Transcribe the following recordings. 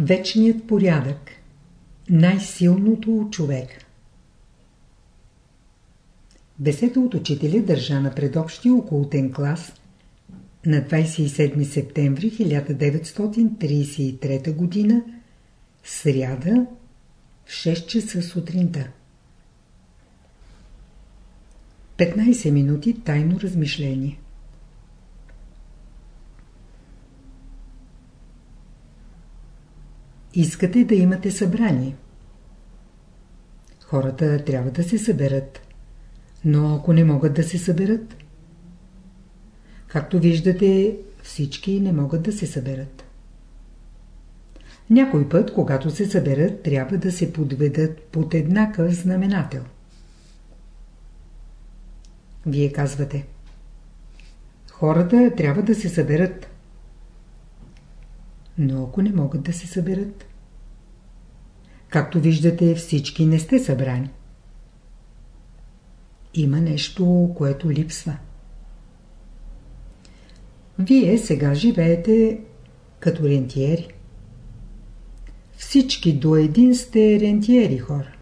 Вечният порядък Най-силното от човека Беседа от учителя държа на предобщия околотен клас на 27 септември 1933 г. Сряда в 6 часа сутринта. 15 минути тайно размишление. Искате да имате събрание. Хората трябва да се съберат. Но ако не могат да се съберат? Както виждате, всички не могат да се съберат. Някой път, когато се съберат, трябва да се подведат под еднакъв знаменател. Вие казвате Хората трябва да се съберат. Но ако не могат да се съберат? Както виждате, всички не сте събрани. Има нещо, което липсва. Вие сега живеете като рентиери. Всички до един сте рентиери хора.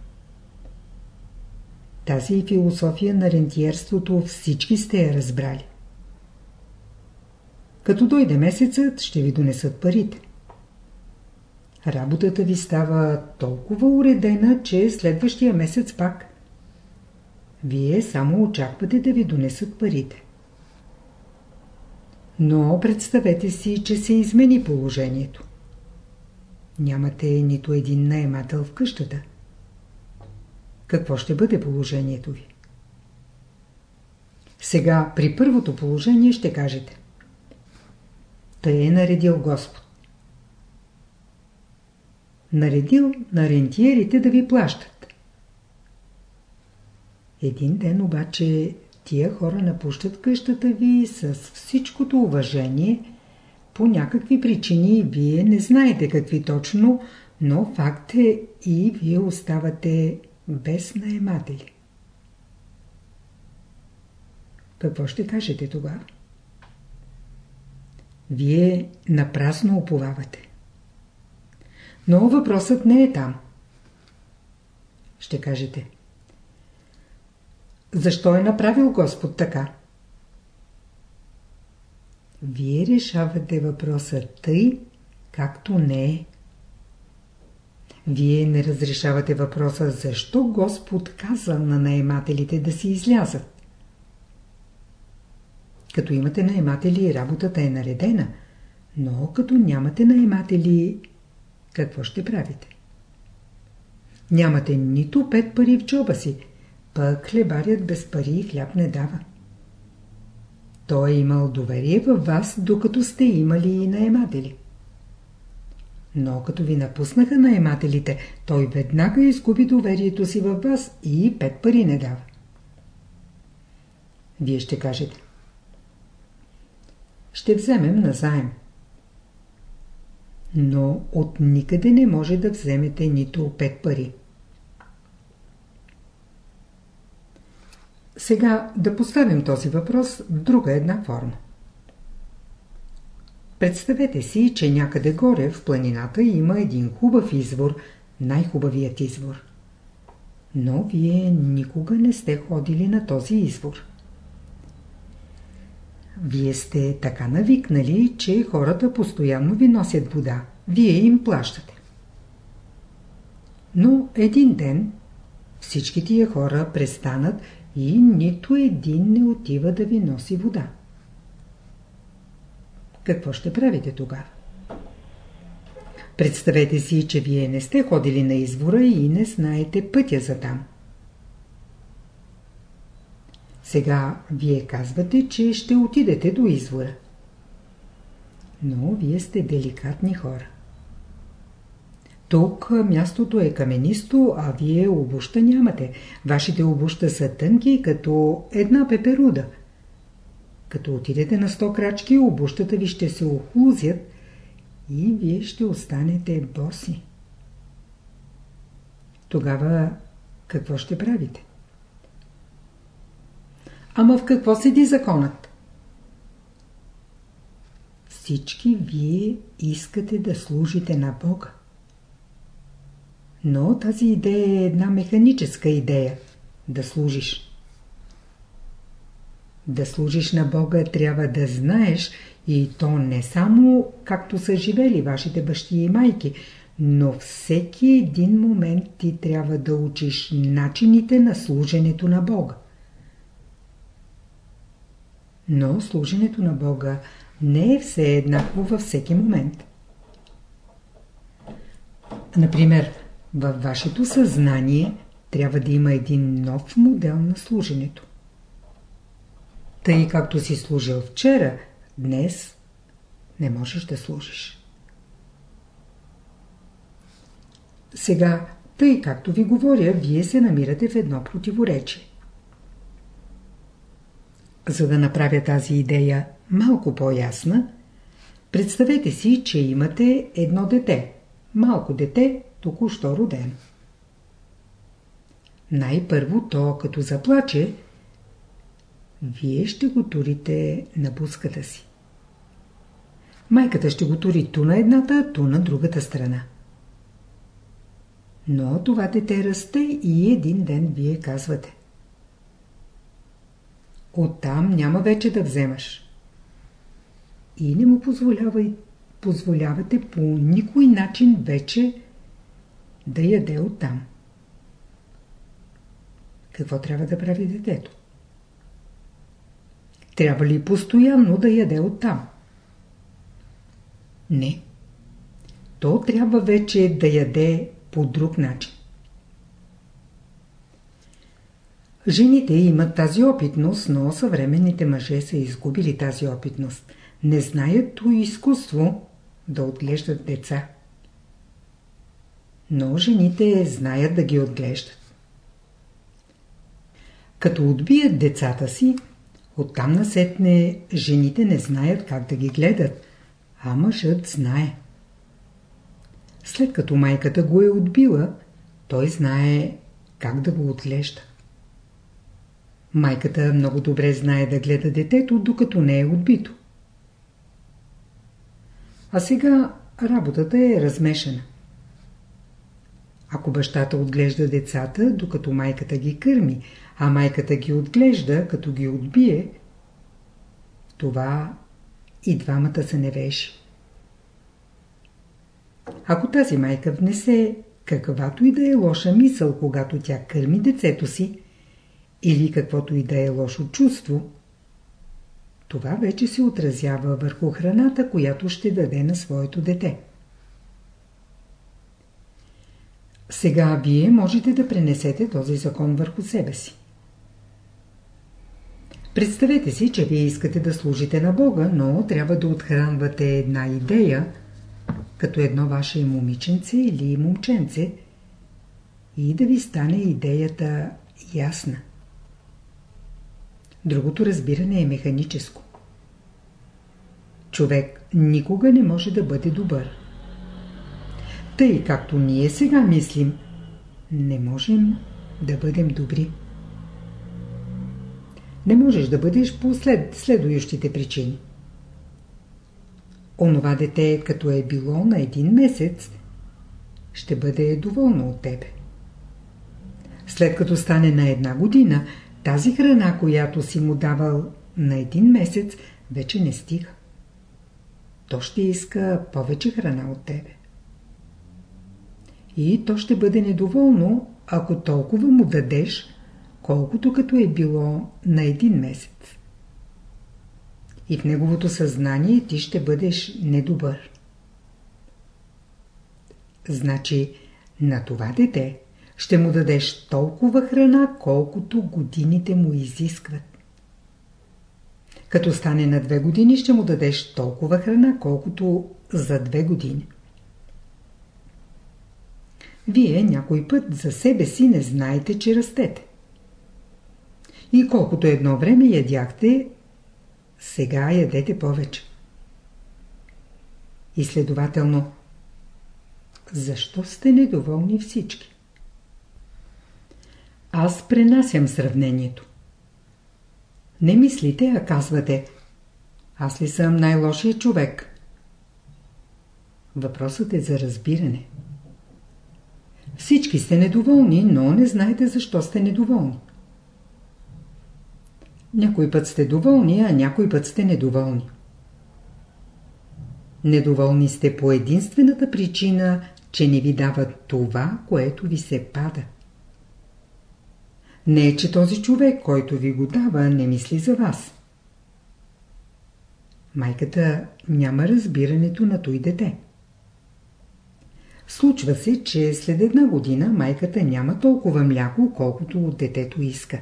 Тази философия на рентиерството всички сте я разбрали. Като дойде месецът, ще ви донесат парите. Работата ви става толкова уредена, че следващия месец пак. Вие само очаквате да ви донесат парите. Но представете си, че се измени положението. Нямате нито един наемател в къщата. Какво ще бъде положението ви? Сега при първото положение ще кажете. Тъй е наредил Господ. Наредил на рентиерите да ви плащат. Един ден обаче тия хора напущат къщата ви с всичкото уважение. По някакви причини вие не знаете какви точно, но факт е и вие оставате без наематели. Какво ще кажете тогава? Вие напрасно уповавате. Но въпросът не е там. Ще кажете. Защо е направил Господ така? Вие решавате въпроса тъй, както не е. Вие не разрешавате въпроса защо Господ каза на наемателите да си излязат. Като имате наематели, работата е наредена, но като нямате наематели, какво ще правите? Нямате нито пет пари в джоба си, пък хлебарят без пари и хляб не дава. Той е имал доверие във вас, докато сте имали и наематели. Но като ви напуснаха наемателите, той веднага изгуби доверието си във вас и пет пари не дава. Вие ще кажете. Ще вземем назаем. Но от никъде не може да вземете нито пет пари. Сега да поставим този въпрос в друга една форма. Представете си, че някъде горе в планината има един хубав извор, най-хубавият извор. Но вие никога не сте ходили на този извор. Вие сте така навикнали, че хората постоянно ви носят вода. Вие им плащате. Но един ден всички тия хора престанат и нито един не отива да ви носи вода. Какво ще правите тогава? Представете си, че вие не сте ходили на извора и не знаете пътя за там. Сега вие казвате, че ще отидете до извора. Но вие сте деликатни хора. Тук мястото е каменисто, а вие обуща нямате. Вашите обуща са тънки, като една пеперуда. Като отидете на 100 крачки, обущата ви ще се охлузят и вие ще останете боси. Тогава какво ще правите? Ама в какво седи законът? Всички вие искате да служите на Бога. Но тази идея е една механическа идея – да служиш. Да служиш на Бога трябва да знаеш и то не само както са живели вашите бащи и майки, но всеки един момент ти трябва да учиш начините на служенето на Бога. Но служенето на Бога не е все еднакво във всеки момент. Например, във вашето съзнание трябва да има един нов модел на служенето. Тъй както си служил вчера, днес не можеш да служиш. Сега, тъй както ви говоря, вие се намирате в едно противоречие. За да направя тази идея малко по-ясна, представете си, че имате едно дете, малко дете, току-що родено. Най-първо то, като заплаче, вие ще го турите на буската си. Майката ще го тури ту на едната, ту на другата страна. Но това дете расте и един ден вие казвате. Оттам няма вече да вземаш. И не му позволявай, позволявате по никой начин вече да яде оттам. Какво трябва да прави детето? Трябва ли постоянно да яде оттам? Не. То трябва вече да яде по друг начин. Жените имат тази опитност, но съвременните мъже са изгубили тази опитност. Не знаят то изкуство да отглеждат деца. Но жените знаят да ги отглеждат. Като отбият децата си, оттам насетне жените не знаят как да ги гледат, а мъжът знае. След като майката го е отбила, той знае как да го отглежда. Майката много добре знае да гледа детето, докато не е отбито. А сега работата е размешана. Ако бащата отглежда децата, докато майката ги кърми, а майката ги отглежда, като ги отбие, това и двамата са невежи. Ако тази майка внесе каквато и да е лоша мисъл, когато тя кърми децето си, или каквото и да е лошо чувство, това вече се отразява върху храната, която ще даде на своето дете. Сега вие можете да пренесете този закон върху себе си. Представете си, че вие искате да служите на Бога, но трябва да отхранвате една идея, като едно ваше момиченце или момченце, и да ви стане идеята ясна. Другото разбиране е механическо. Човек никога не може да бъде добър. Тъй както ние сега мислим, не можем да бъдем добри. Не можеш да бъдеш по след, следующите причини. Онова дете, като е било на един месец, ще бъде доволно от тебе. След като стане на една година, тази храна, която си му давал на един месец, вече не стига. То ще иска повече храна от тебе. И то ще бъде недоволно, ако толкова му дадеш, колкото като е било на един месец. И в неговото съзнание ти ще бъдеш недобър. Значи, на това дете ще му дадеш толкова храна, колкото годините му изискват. Като стане на две години, ще му дадеш толкова храна, колкото за две години. Вие някой път за себе си не знаете, че растете. И колкото едно време ядяхте, сега ядете повече. И следователно, защо сте недоволни всички? Аз пренасям сравнението. Не мислите, а казвате. Аз ли съм най-лошия човек? Въпросът е за разбиране. Всички сте недоволни, но не знаете защо сте недоволни. Някой път сте доволни, а някой път сте недоволни. Недоволни сте по единствената причина, че не ви дават това, което ви се пада. Не е, че този човек, който ви го дава, не мисли за вас. Майката няма разбирането на той дете. Случва се, че след една година майката няма толкова мляко, колкото детето иска.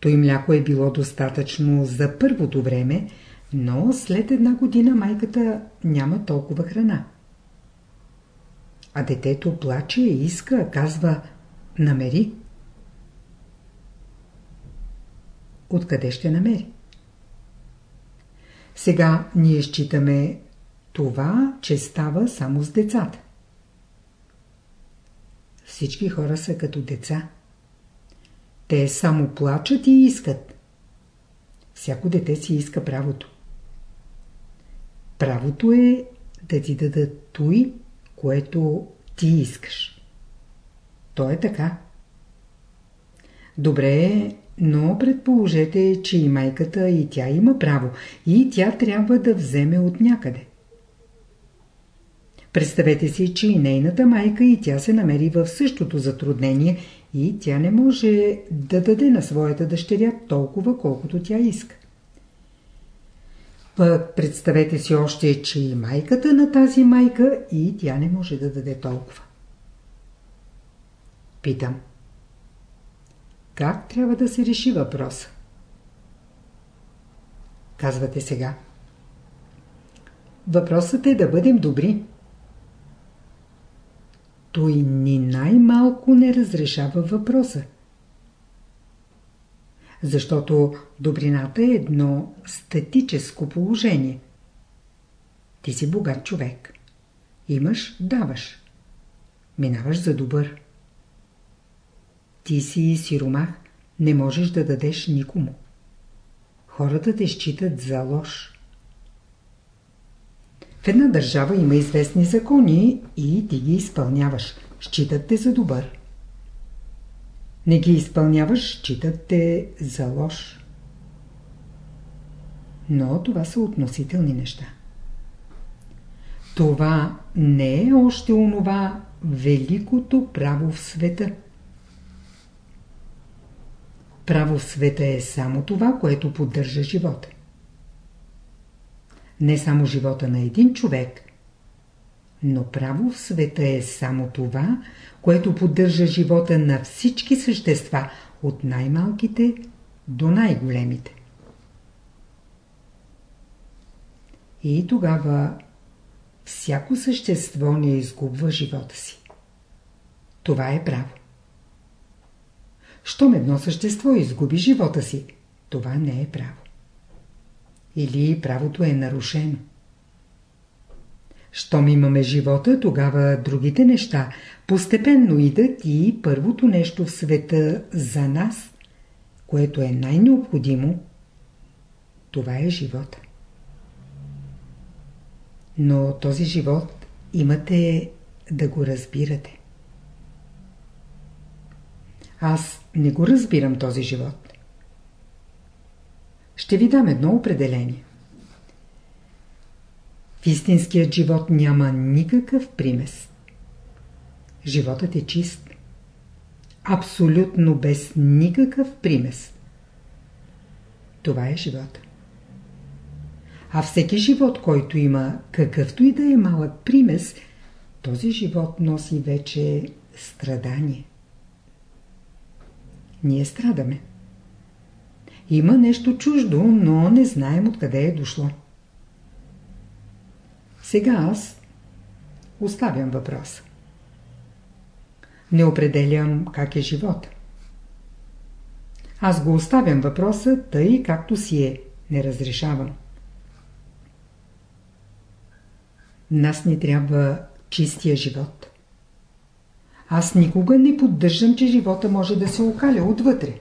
Той мляко е било достатъчно за първото време, но след една година майката няма толкова храна. А детето плаче и иска, казва намери. Откъде ще намери? Сега ние считаме това, че става само с децата. Всички хора са като деца. Те само плачат и искат. Всяко дете си иска правото. Правото е да ти дадат той, което ти искаш. То е така. Добре е, но предположете, че и майката и тя има право и тя трябва да вземе от някъде. Представете си, че и нейната майка и тя се намери в същото затруднение и тя не може да даде на своята дъщеря толкова, колкото тя иска. Пък представете си още, че и майката на тази майка и тя не може да даде толкова. Питам. Как трябва да се реши въпроса? Казвате сега. Въпросът е да бъдем добри. Той ни най-малко не разрешава въпроса. Защото добрината е едно статическо положение. Ти си богат човек. Имаш, даваш. Минаваш за добър. Ти си сиромах, не можеш да дадеш никому. Хората те считат за лош. В една държава има известни закони и ти ги изпълняваш. Считат те за добър. Не ги изпълняваш, считат те за лош. Но това са относителни неща. Това не е още онова великото право в света. Право в света е само това, което поддържа живота. Не само живота на един човек, но право в света е само това, което поддържа живота на всички същества, от най-малките до най-големите. И тогава всяко същество не изгубва живота си. Това е право. Щом едно същество изгуби живота си, това не е право. Или правото е нарушено. Щом имаме живота, тогава другите неща постепенно идат и първото нещо в света за нас, което е най-необходимо, това е живота. Но този живот имате да го разбирате. Аз не го разбирам този живот. Ще ви дам едно определение. В истинският живот няма никакъв примес. Животът е чист. Абсолютно без никакъв примес. Това е живота. А всеки живот, който има какъвто и да е малък примес, този живот носи вече страдание ние страдаме. Има нещо чуждо, но не знаем откъде е дошло. Сега аз оставям въпроса. Не определям как е живота. Аз го оставям въпроса, тъй както си е. Не разрешавам. Нас ни трябва чистия живот. Аз никога не поддържам, че живота може да се окаля отвътре.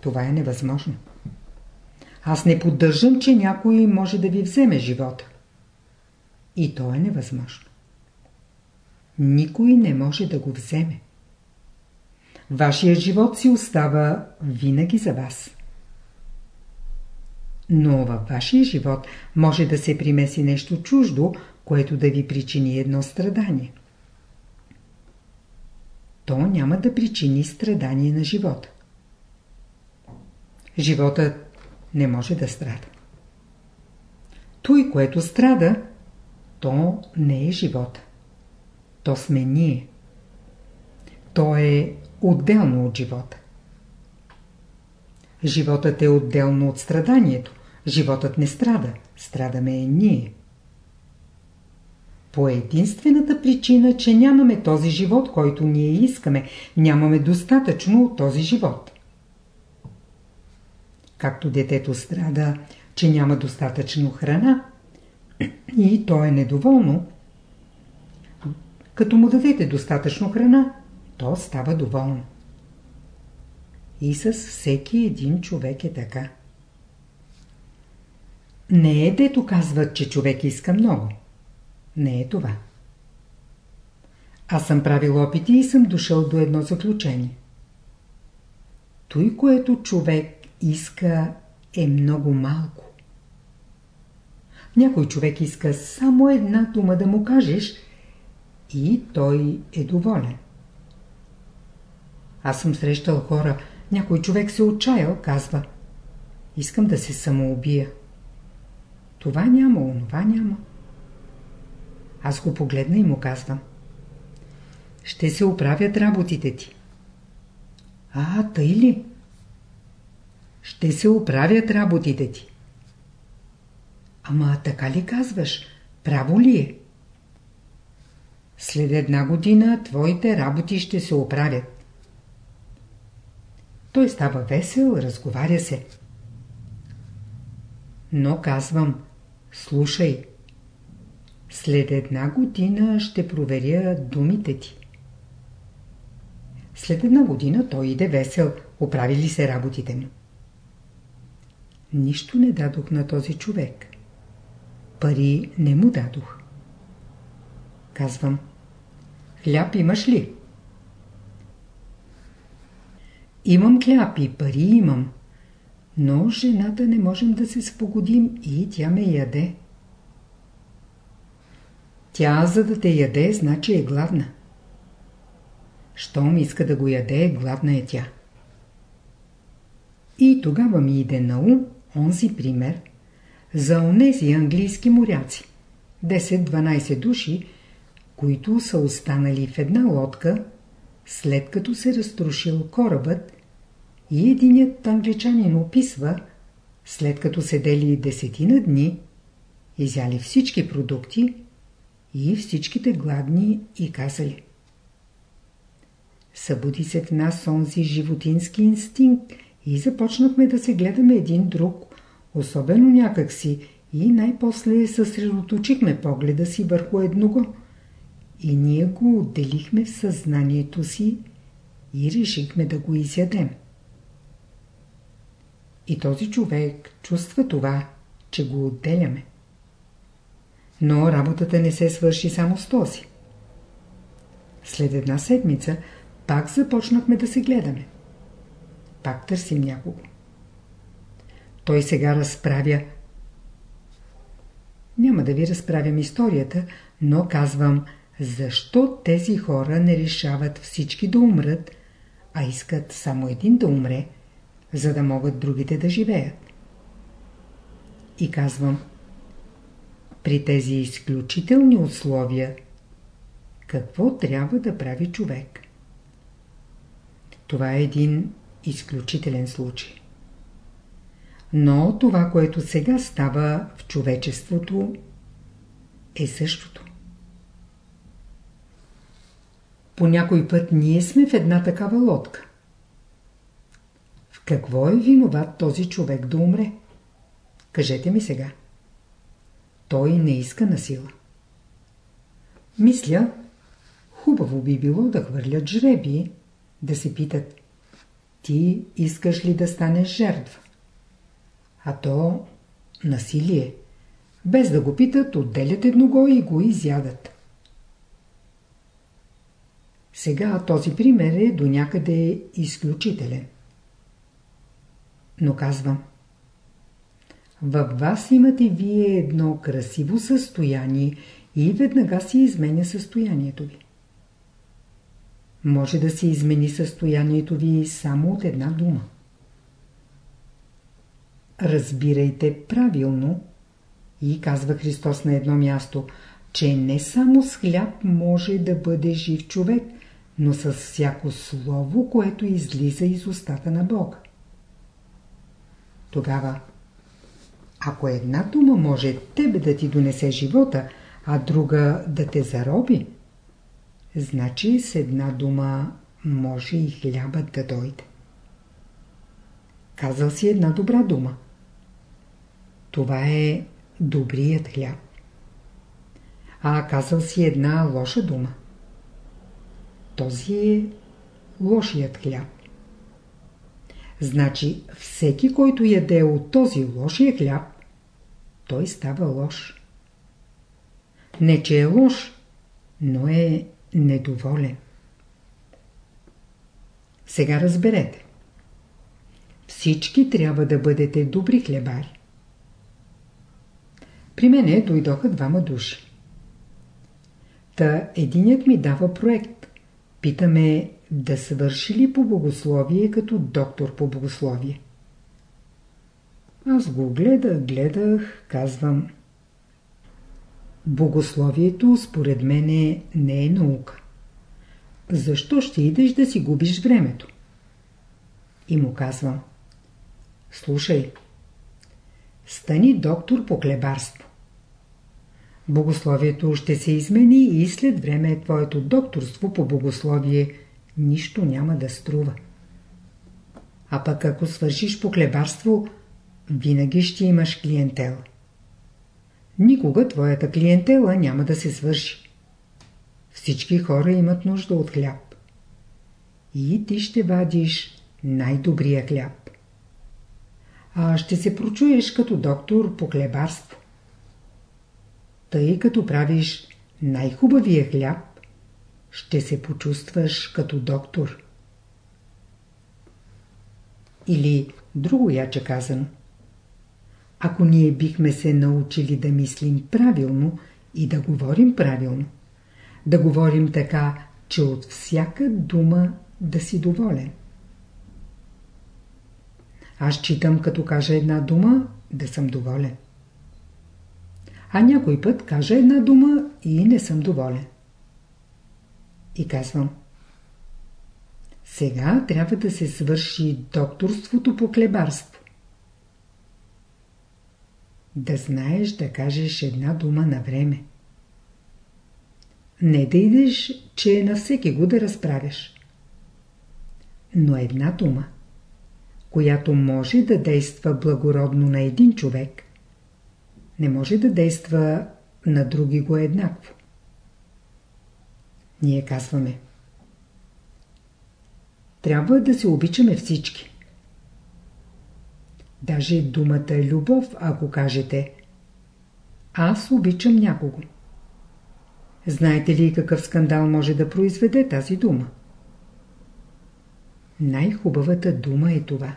Това е невъзможно. Аз не поддържам, че някой може да ви вземе живота. И то е невъзможно. никой не може да го вземе. Вашият живот си остава винаги за вас. Но във вашия живот може да се примеси нещо чуждо, което да ви причини едно страдание. То няма да причини страдание на живота. Животът не може да страда. Той, което страда, то не е живота. То сме ние. То е отделно от живота. Животът е отделно от страданието. Животът не страда. Страдаме е ние. По единствената причина, че нямаме този живот, който ние искаме, нямаме достатъчно от този живот. Както детето страда, че няма достатъчно храна и то е недоволно, като му дадете достатъчно храна, то става доволно. И с всеки един човек е така. Не е дето казват, че човек иска много. Не е това. Аз съм правил опити и съм дошъл до едно заключение. Той, което човек иска, е много малко. Някой човек иска само една дума да му кажеш и той е доволен. Аз съм срещал хора, някой човек се отчаял, казва Искам да се самоубия. Това няма, онова няма. Аз го погледна и му казвам. Ще се оправят работите ти. А, тъй ли? Ще се оправят работите ти. Ама така ли казваш? Право ли е? След една година твоите работи ще се оправят. Той става весел, разговаря се. Но казвам, слушай, след една година ще проверя думите ти. След една година той иде весел, оправили се работите му. Нищо не дадох на този човек. Пари не му дадох. Казвам, хляб имаш ли? Имам хляб и пари имам, но жената не можем да се спогодим и тя ме яде. Тя, за да те яде, значи е гладна. Щом иска да го яде, гладна е тя. И тогава ми иде на ум онзи пример за онези английски моряци. 10-12 души, които са останали в една лодка, след като се разрушил корабът и единият англичанин описва, след като седели десетина дни, изяли всички продукти и всичките гладни и казали. Събуди се в нас онзи животински инстинкт и започнахме да се гледаме един друг, особено някакси, и най-после съсредоточихме погледа си върху едного. И ние го отделихме в съзнанието си и решихме да го изядем. И този човек чувства това, че го отделяме. Но работата не се свърши само с този. След една седмица пак започнахме да се гледаме. Пак търсим някого. Той сега разправя. Няма да ви разправям историята, но казвам, защо тези хора не решават всички да умрат, а искат само един да умре, за да могат другите да живеят. И казвам, при тези изключителни условия, какво трябва да прави човек? Това е един изключителен случай. Но това, което сега става в човечеството, е същото. По някой път ние сме в една такава лодка. В какво е виноват този човек да умре? Кажете ми сега. Той не иска на сила. Мисля, хубаво би било да хвърлят жреби, да се питат ти искаш ли да станеш жертва? А то насилие. Без да го питат, отделят едного и го изядат. Сега този пример е до някъде изключителен. Но казвам. Във вас имате вие едно красиво състояние и веднага си изменя състоянието ви. Може да се измени състоянието ви само от една дума. Разбирайте правилно и казва Христос на едно място, че не само с хляб може да бъде жив човек, но с всяко слово, което излиза из устата на Бога. Тогава, ако една дума може тебе да ти донесе живота, а друга да те зароби, значи с една дума може и хлябът да дойде. Казал си една добра дума. Това е добрият хляб. А казал си една лоша дума. Този е лошият хляб. Значи всеки, който яде от този лошия хляб, той става лош. Не, че е лош, но е недоволен. Сега разберете. Всички трябва да бъдете добри хлебари. При мене дойдоха двама души. Та единият ми дава проект. Питаме да свърши ли по богословие като доктор по богословие. Аз го гледах, гледах, казвам. Богословието според мене не е наука. Защо ще идеш да си губиш времето? И му казвам. Слушай, стани доктор по клебарство. Богословието ще се измени и след време твоето докторство по богословие нищо няма да струва. А пък ако свършиш по клебарство, винаги ще имаш клиентел. Никога твоята клиентела няма да се свърши. Всички хора имат нужда от хляб. И ти ще вадиш най-добрия хляб. А ще се прочуеш като доктор по хлебарство. Тъй като правиш най-хубавия хляб, ще се почувстваш като доктор. Или друго яче казано. Ако ние бихме се научили да мислим правилно и да говорим правилно, да говорим така, че от всяка дума да си доволен. Аз читам, като кажа една дума, да съм доволен. А някой път кажа една дума и не съм доволен. И казвам. Сега трябва да се свърши докторството по клебарство. Да знаеш да кажеш една дума на време. Не да идеш, че е на всеки го да разправяш. Но една дума, която може да действа благородно на един човек, не може да действа на други го еднакво. Ние казваме Трябва да се обичаме всички. Даже думата е любов, ако кажете Аз обичам някого. Знаете ли какъв скандал може да произведе тази дума? Най-хубавата дума е това.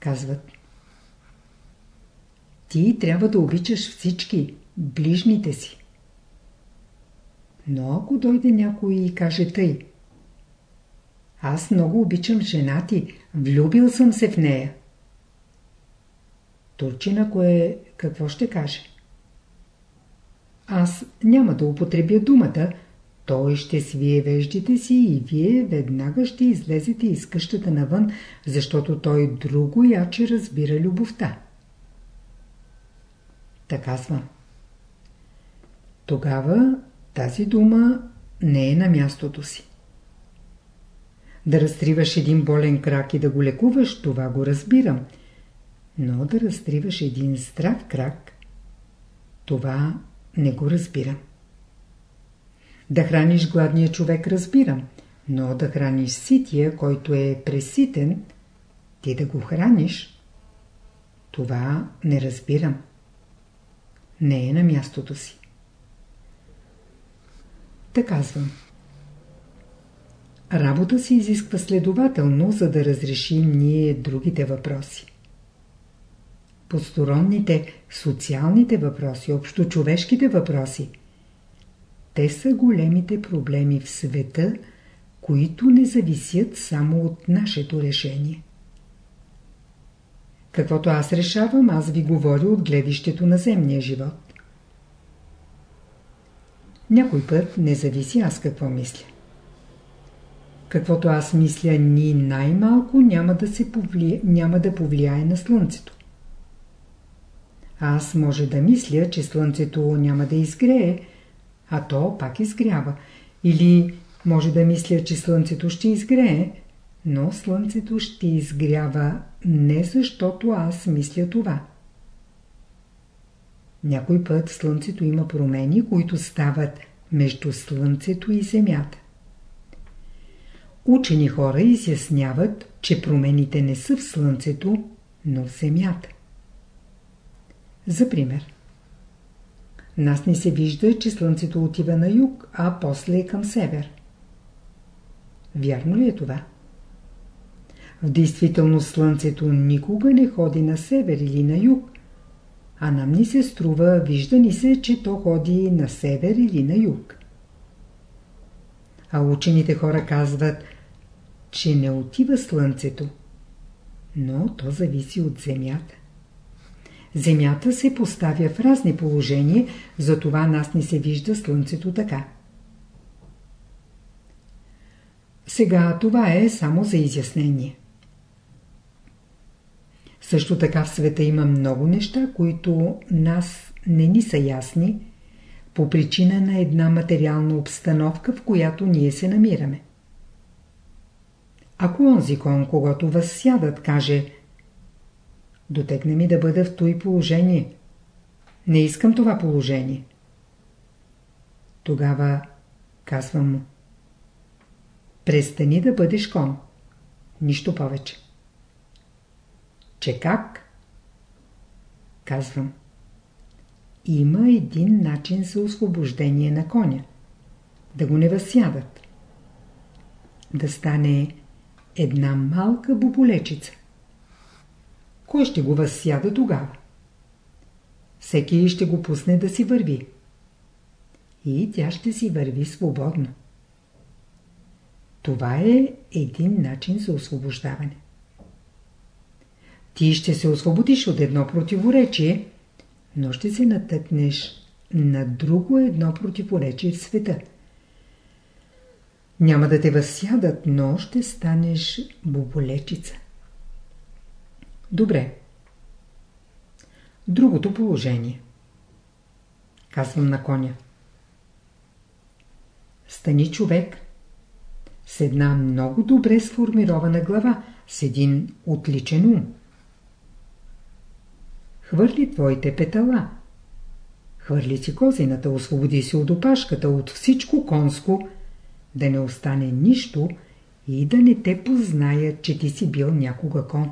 Казват Ти трябва да обичаш всички, ближните си. Но ако дойде някой и каже тъй Аз много обичам жена ти, влюбил съм се в нея. Турчина кое какво ще каже? Аз няма да употребя думата, той ще свие веждите си и вие веднага ще излезете из къщата навън, защото той друго яче разбира любовта. Така казва. Тогава тази дума не е на мястото си. Да разтриваш един болен крак и да го лекуваш, това го разбирам. Но да разтриваш един здрав крак, това не го разбирам. Да храниш гладния човек разбирам, но да храниш сития, който е преситен, ти да го храниш, това не разбирам. Не е на мястото си. Та казвам. Работа се изисква следователно, за да разрешим ние другите въпроси. Посторонните, социалните въпроси, общочовешките въпроси – те са големите проблеми в света, които не зависят само от нашето решение. Каквото аз решавам, аз ви говоря от гледището на земния живот. Някой път не зависи аз какво мисля. Каквото аз мисля ни най-малко няма да, се повлия, няма да повлияе на Слънцето. Аз може да мисля, че Слънцето няма да изгрее, а то пак изгрява. Или може да мисля, че Слънцето ще изгрее, но Слънцето ще изгрява не защото аз мисля това. Някой път Слънцето има промени, които стават между Слънцето и Земята. Учени хора изясняват, че промените не са в Слънцето, но в Земята. За пример. Нас не се вижда, че Слънцето отива на юг, а после е към север. Вярно ли е това? В действителност Слънцето никога не ходи на север или на юг, а нам ни се струва, вижда ни се, че то ходи на север или на юг. А учените хора казват, че не отива Слънцето, но то зависи от Земята. Земята се поставя в разни положения, затова нас не се вижда Слънцето така. Сега това е само за изяснение. Също така в света има много неща, които нас не ни са ясни, по причина на една материална обстановка, в която ние се намираме. Ако онзи кон, когато възсядат, каже Дотекне ми да бъда в той положение. Не искам това положение. Тогава казвам му. Престани да бъдеш кон. Нищо повече. Че как? Казвам. Има един начин за освобождение на коня. Да го не възсядат. Да стане една малка боболечица. Кой ще го възсяда тогава? Всеки ще го пусне да си върви. И тя ще си върви свободно. Това е един начин за освобождаване. Ти ще се освободиш от едно противоречие, но ще се натъкнеш на друго едно противоречие в света. Няма да те възсядат, но ще станеш боболечица. Добре. Другото положение. Казвам на коня. Стани човек с една много добре сформирована глава, с един отличен ум. Хвърли твоите петала. Хвърли си козината, освободи се от опашката, от всичко конско, да не остане нищо и да не те познаят, че ти си бил някога кон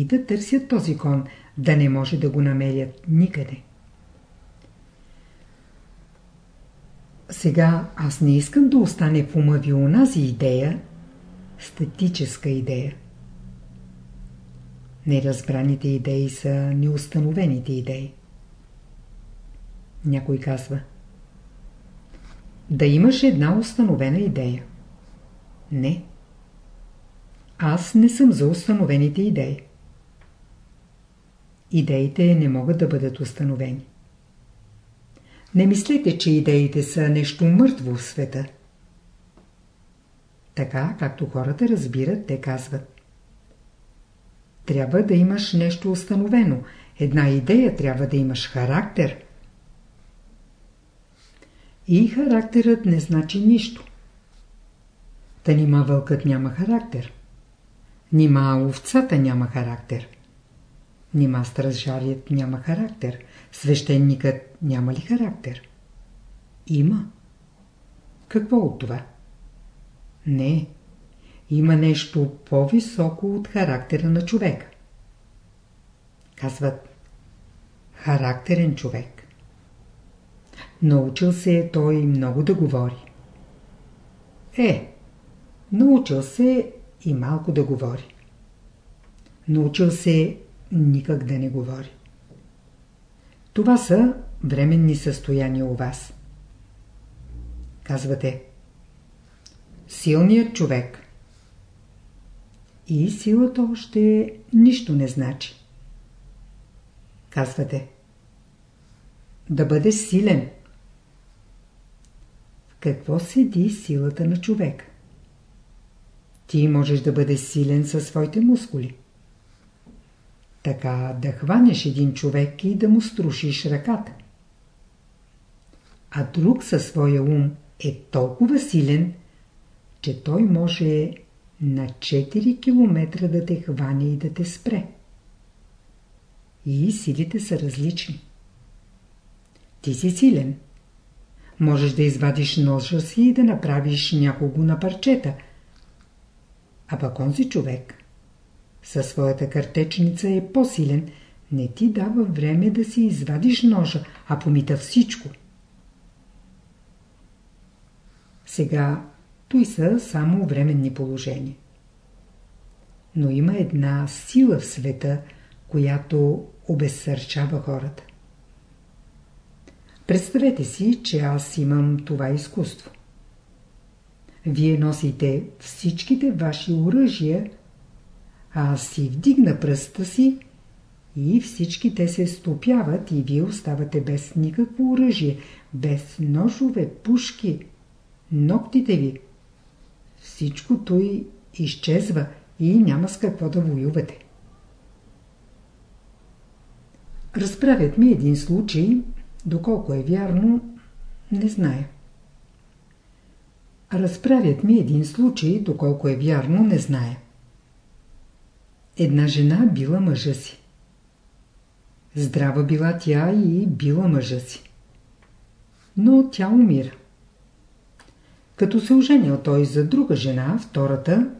и да търсят този кон, да не може да го намерят никъде. Сега аз не искам да остане в ума ви унази идея, статическа идея. Неразбраните идеи са неустановените идеи. Някой казва Да имаш една установена идея. Не. Аз не съм за установените идеи идеите не могат да бъдат установени. Не мислете, че идеите са нещо мъртво в света. Така, както хората разбират, те казват. Трябва да имаш нещо установено. Една идея трябва да имаш характер. И характерът не значи нищо. Та нима вълкът няма характер. Нима овцата няма характер. Нима стражарият няма характер. Свещеникът няма ли характер? Има. Какво от това? Не. Има нещо по-високо от характера на човека. Казват характерен човек. Научил се е той много да говори. Е, научил се и малко да говори. Научил се никак да не говори. Това са временни състояния у вас. Казвате Силният човек и силата още нищо не значи. Казвате Да бъдеш силен. В какво седи силата на човек? Ти можеш да бъдеш силен със своите мускули. Така да хванеш един човек и да му струшиш ръката. А друг със своя ум е толкова силен, че той може на 4 км да те хване и да те спре. И силите са различни. Ти си силен. Можеш да извадиш ножа си и да направиш някого на парчета. А пък онзи човек със своята картечница е по-силен, не ти дава време да си извадиш ножа, а помита всичко. Сега той са само временни положения. Но има една сила в света, която обезсърчава хората. Представете си, че аз имам това изкуство. Вие носите всичките ваши оръжия, аз си вдигна пръста си и всички те се стопяват и вие оставате без никакво оръжие, без ножове, пушки, ногтите ви. Всичко той изчезва и няма с какво да воювате. Разправят ми един случай, доколко е вярно, не зная. Разправят ми един случай, доколко е вярно, не зная. Една жена била мъжа си. Здрава била тя и била мъжа си. Но тя умира. Като се оженил той за друга жена, втората,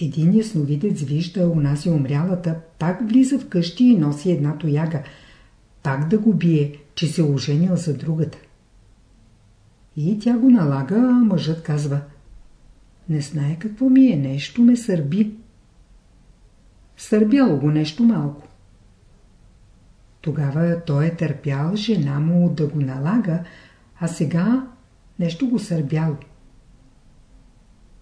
един ясновидец вижда унази умрялата, пак влиза в къщи и носи една тояга, пак да го бие, че се оженил за другата. И тя го налага, а мъжът казва Не знае какво ми е, нещо ме сърби. Сърбяло го нещо малко. Тогава той е търпял жена му да го налага, а сега нещо го сърбяло.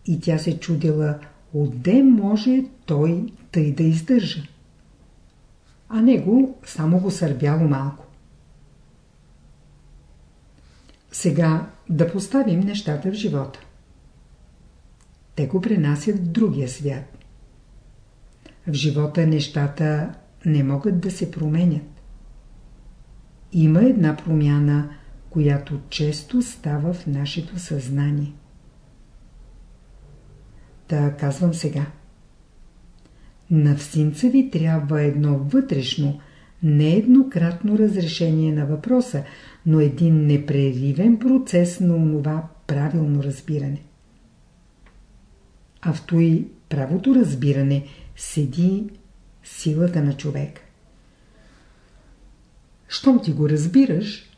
И тя се чудила, отде може той тъй да издържа. А него само го сърбяло малко. Сега да поставим нещата в живота. Те го пренасят в другия свят. В живота нещата не могат да се променят. Има една промяна, която често става в нашето съзнание. Та казвам сега. На всинца ви трябва едно вътрешно, не еднократно разрешение на въпроса, но един непреривен процес на онова правилно разбиране. А в той правото разбиране седи силата на човек. Щом ти го разбираш,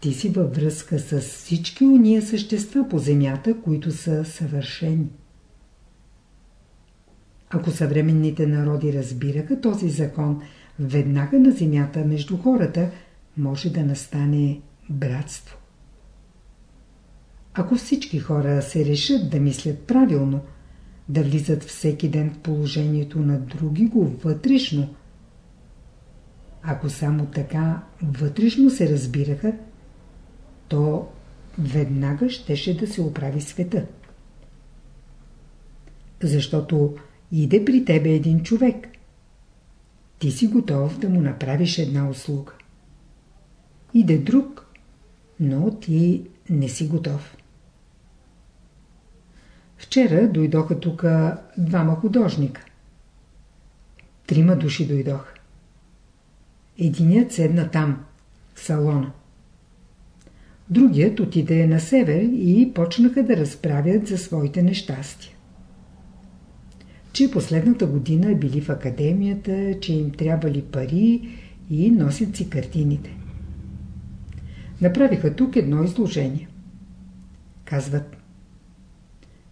ти си във връзка с всички уния същества по земята, които са съвършени. Ако съвременните народи разбираха този закон, веднага на земята между хората може да настане братство. Ако всички хора се решат да мислят правилно, да влизат всеки ден в положението на други го вътрешно, ако само така вътрешно се разбираха, то веднага щеше да се оправи света. Защото иде при тебе един човек. Ти си готов да му направиш една услуга. Иде друг, но ти не си готов. Вчера дойдоха тук двама художника. Трима души дойдоха. Единият седна там, в салона. Другият отиде на север и почнаха да разправят за своите нещастия. Че последната година били в академията, че им трябвали пари и носят си картините. Направиха тук едно изложение. Казват,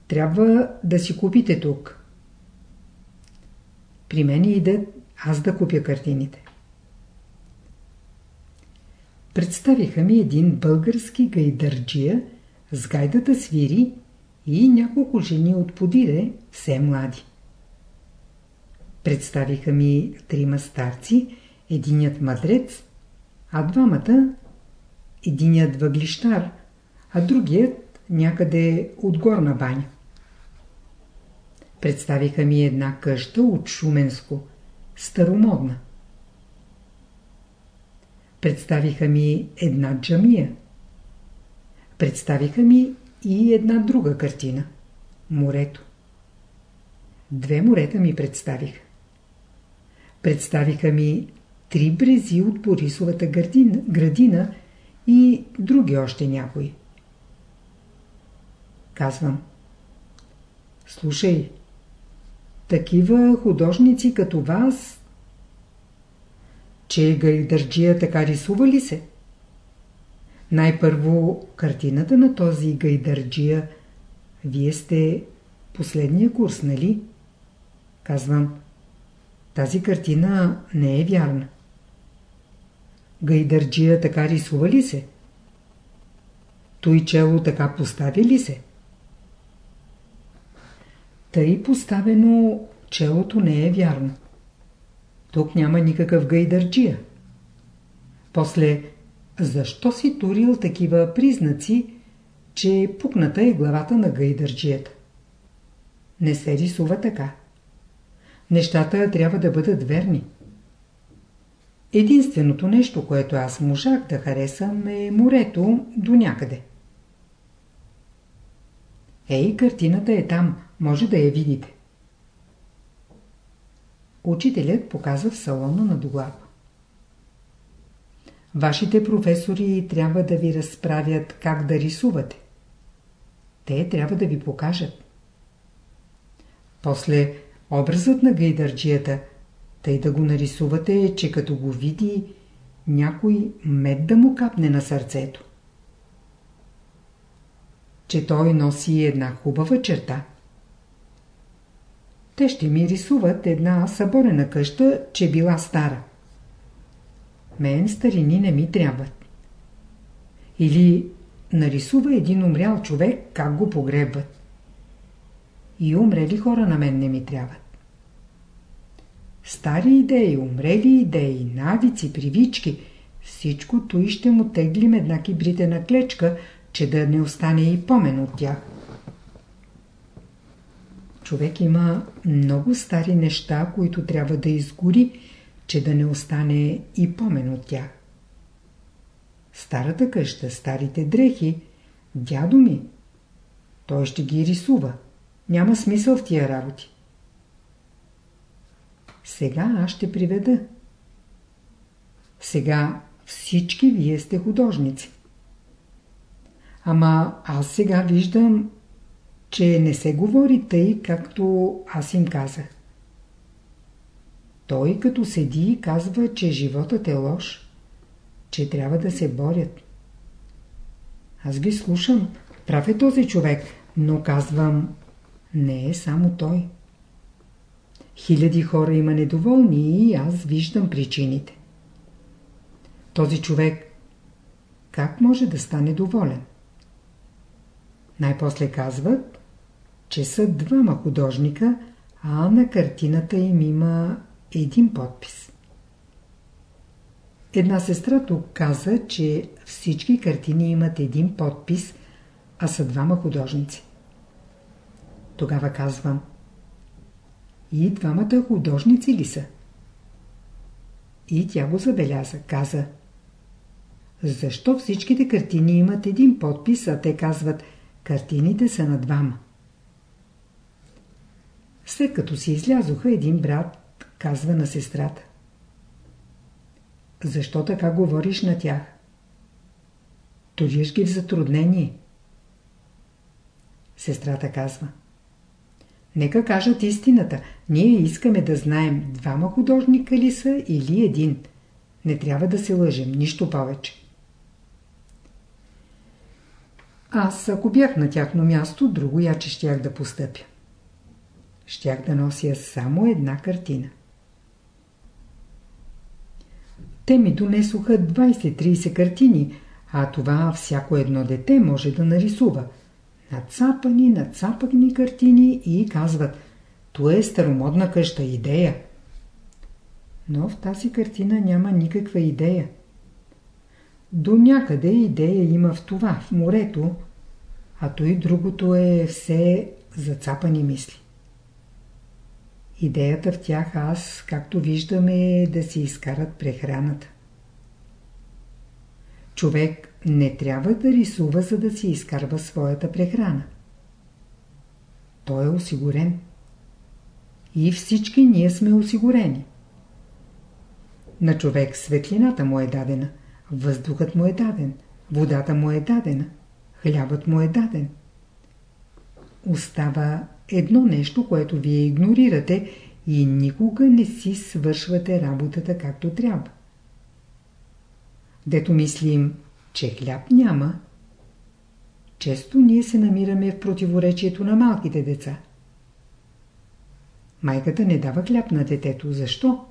трябва да си купите тук. При мен идат аз да купя картините. Представиха ми един български гайдърджия с гайдата свири и няколко жени от подире, все млади. Представиха ми трима старци, единият мадрец, а двамата, единият въглищар, а другият някъде от горна баня. Представиха ми една къща от Шуменско, старомодна. Представиха ми една джамия. Представиха ми и една друга картина – морето. Две морета ми представиха. Представиха ми три брези от Борисовата градина, градина и други още някои. Казвам. Слушай, такива художници като вас, че гайдърджия така рисува ли се? Най-първо картината на този гайдърджия, вие сте последния курс, нали? Казвам, тази картина не е вярна. Гайдърджия така рисува ли се? Той чело така поставя ли се? Тъй поставено челото не е вярно. Тук няма никакъв гайдърджия. После, защо си турил такива признаци, че пукната е главата на гайдърджията? Не се рисува така. Нещата трябва да бъдат верни. Единственото нещо, което аз можах да харесам е морето до някъде. Ей, картината е там, може да я видите. Учителят показва в салона на доглава. Вашите професори трябва да ви разправят как да рисувате. Те трябва да ви покажат. После образът на гайдърджията, тъй да го нарисувате, че като го види, някой мед да му капне на сърцето. Че той носи една хубава черта – те ще ми рисуват една съборена къща, че била стара. Мен старини не ми трябват. Или нарисува един умрял човек, как го погребват. И умрели хора на мен не ми трябват. Стари идеи, умрели идеи, навици, привички, всичко той ще му теглим една кибритена клечка, че да не остане и помен от тях човек има много стари неща, които трябва да изгори, че да не остане и помен от тях. Старата къща, старите дрехи, дядо ми, той ще ги рисува. Няма смисъл в тия работи. Сега аз ще приведа. Сега всички вие сте художници. Ама аз сега виждам че не се говори тъй, както аз им казах. Той като седи казва, че животът е лош, че трябва да се борят. Аз ги слушам, прав е този човек, но казвам, не е само той. Хиляди хора има недоволни и аз виждам причините. Този човек как може да стане доволен? Най-после казват, че са двама художника, а на картината им има един подпис. Една сестра тук каза, че всички картини имат един подпис, а са двама художници. Тогава казвам, и двамата художници ли са? И тя го забеляза, каза, защо всичките картини имат един подпис, а те казват, картините са на двама. След като си излязоха, един брат казва на сестрата. Защо така говориш на тях? Туриш ги в затруднение. Сестрата казва. Нека кажат истината. Ние искаме да знаем двама художника ли са или един. Не трябва да се лъжем, нищо повече. Аз, ако бях на тяхно място, друго яче щях да постъпя. Щях да нося само една картина. Те ми донесоха 20-30 картини, а това всяко едно дете може да нарисува. Нацапани, нацапани картини и казват Това е старомодна къща идея. Но в тази картина няма никаква идея. До някъде идея има в това, в морето, а то и другото е все зацапани мисли. Идеята в тях аз, както виждаме, е да си изкарат прехраната. Човек не трябва да рисува, за да си изкарва своята прехрана. Той е осигурен. И всички ние сме осигурени. На човек светлината му е дадена, въздухът му е даден, водата му е дадена, хлябът му е даден. Остава едно нещо, което вие игнорирате и никога не си свършвате работата както трябва. Дето мислим, че хляб няма, често ние се намираме в противоречието на малките деца. Майката не дава хляб на детето. Защо?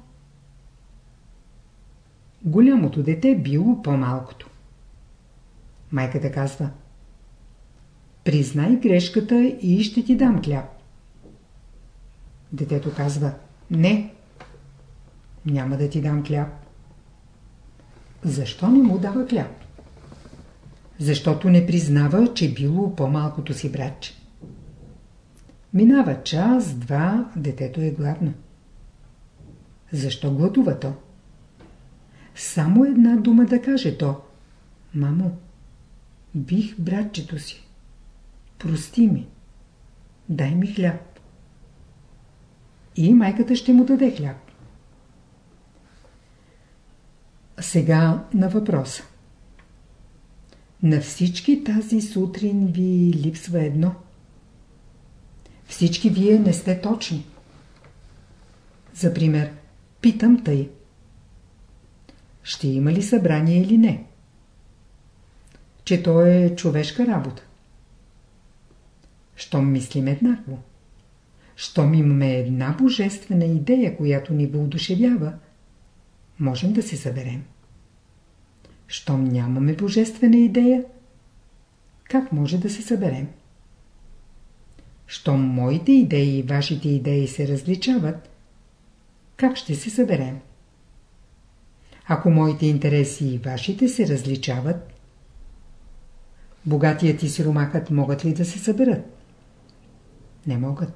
Голямото дете било по-малкото. Майката казва Признай грешката и ще ти дам хляб. Детето казва Не, няма да ти дам хляб. Защо не му дава хляб? Защото не признава, че било по-малкото си братче. Минава час, два, детето е гладно. Защо гладува то? Само една дума да каже то. Мамо, бих братчето си. Прости ми. Дай ми хляб. И майката ще му даде хляб. Сега на въпроса. На всички тази сутрин ви липсва едно. Всички вие не сте точни. За пример, питам тъй. Ще има ли събрание или не? Че то е човешка работа. Щом мислим еднакво. Щом имаме една божествена идея, която ни въодушевява, можем да се съберем. Щом нямаме божествена идея, как може да се съберем? Щом моите идеи и вашите идеи се различават, как ще се съберем? Ако моите интереси и вашите се различават, богатият и сиромахът могат ли да се съберат? Не могат.